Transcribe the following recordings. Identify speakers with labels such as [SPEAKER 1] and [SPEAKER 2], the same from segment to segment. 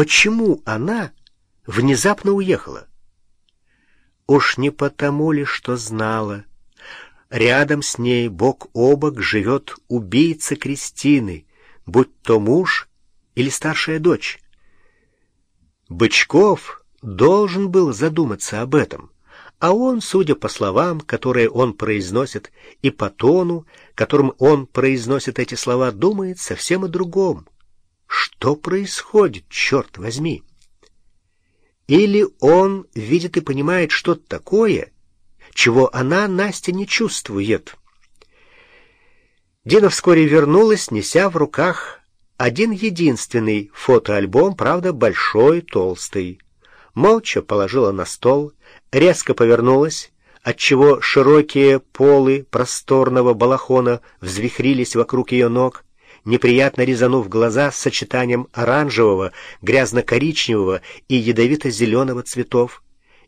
[SPEAKER 1] почему она внезапно уехала? Уж не потому ли, что знала. Рядом с ней бок о бок живет убийца Кристины, будь то муж или старшая дочь. Бычков должен был задуматься об этом, а он, судя по словам, которые он произносит, и по тону, которым он произносит эти слова, думает совсем о другом. Что происходит, черт возьми? Или он видит и понимает что-то такое, чего она, Настя, не чувствует. Дина вскоре вернулась, неся в руках один единственный фотоальбом, правда, большой, толстый. Молча положила на стол, резко повернулась, отчего широкие полы просторного балахона взвихрились вокруг ее ног, неприятно резанув глаза с сочетанием оранжевого, грязно-коричневого и ядовито-зеленого цветов,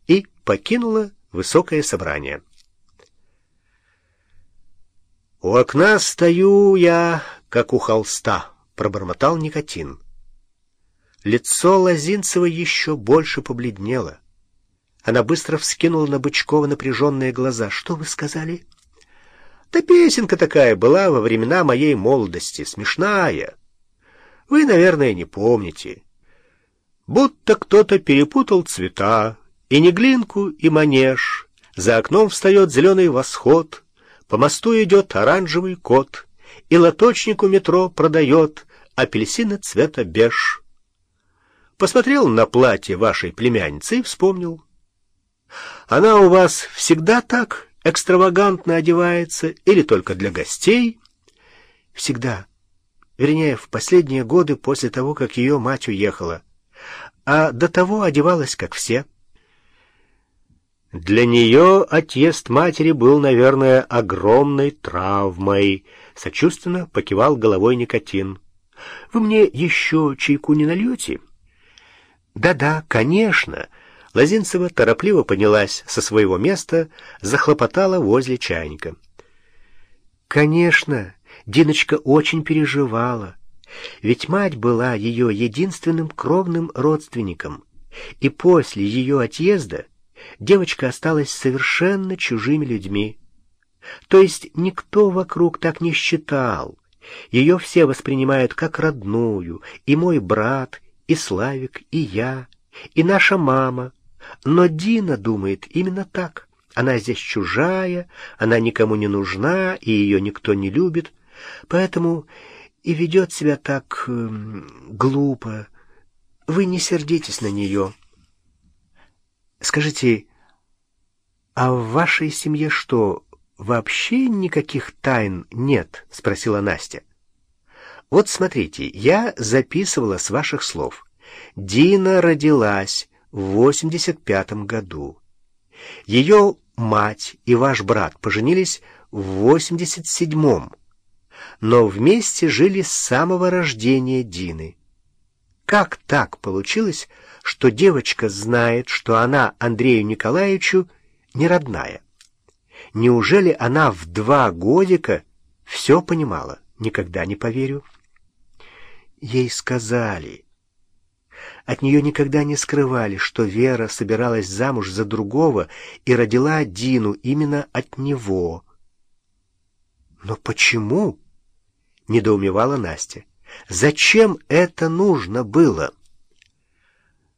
[SPEAKER 1] и покинула высокое собрание. «У окна стою я, как у холста», — пробормотал никотин. Лицо Лозинцева еще больше побледнело. Она быстро вскинула на Бычкова напряженные глаза. «Что вы сказали?» Да песенка такая была во времена моей молодости, смешная. Вы, наверное, не помните. Будто кто-то перепутал цвета, и неглинку, и манеж. За окном встает зеленый восход, по мосту идет оранжевый кот, и лоточнику метро продает апельсины цвета беж. Посмотрел на платье вашей племянницы и вспомнил. Она у вас всегда так экстравагантно одевается или только для гостей? Всегда. Вернее, в последние годы после того, как ее мать уехала. А до того одевалась, как все. Для нее отъезд матери был, наверное, огромной травмой. Сочувственно покивал головой никотин. «Вы мне еще чайку не нальете?» «Да-да, конечно!» Лозинцева торопливо поднялась со своего места, захлопотала возле чайника. Конечно, Диночка очень переживала, ведь мать была ее единственным кровным родственником, и после ее отъезда девочка осталась совершенно чужими людьми. То есть никто вокруг так не считал. Ее все воспринимают как родную, и мой брат, и Славик, и я, и наша мама — но Дина думает именно так. Она здесь чужая, она никому не нужна, и ее никто не любит, поэтому и ведет себя так э, глупо. Вы не сердитесь на нее. Скажите, а в вашей семье что, вообще никаких тайн нет? — спросила Настя. Вот смотрите, я записывала с ваших слов. Дина родилась в 85 году. Ее мать и ваш брат поженились в 87-м, но вместе жили с самого рождения Дины. Как так получилось, что девочка знает, что она Андрею Николаевичу не родная? Неужели она в два годика все понимала? Никогда не поверю. Ей сказали, от нее никогда не скрывали, что Вера собиралась замуж за другого и родила Дину именно от него. «Но почему?» — недоумевала Настя. «Зачем это нужно было?»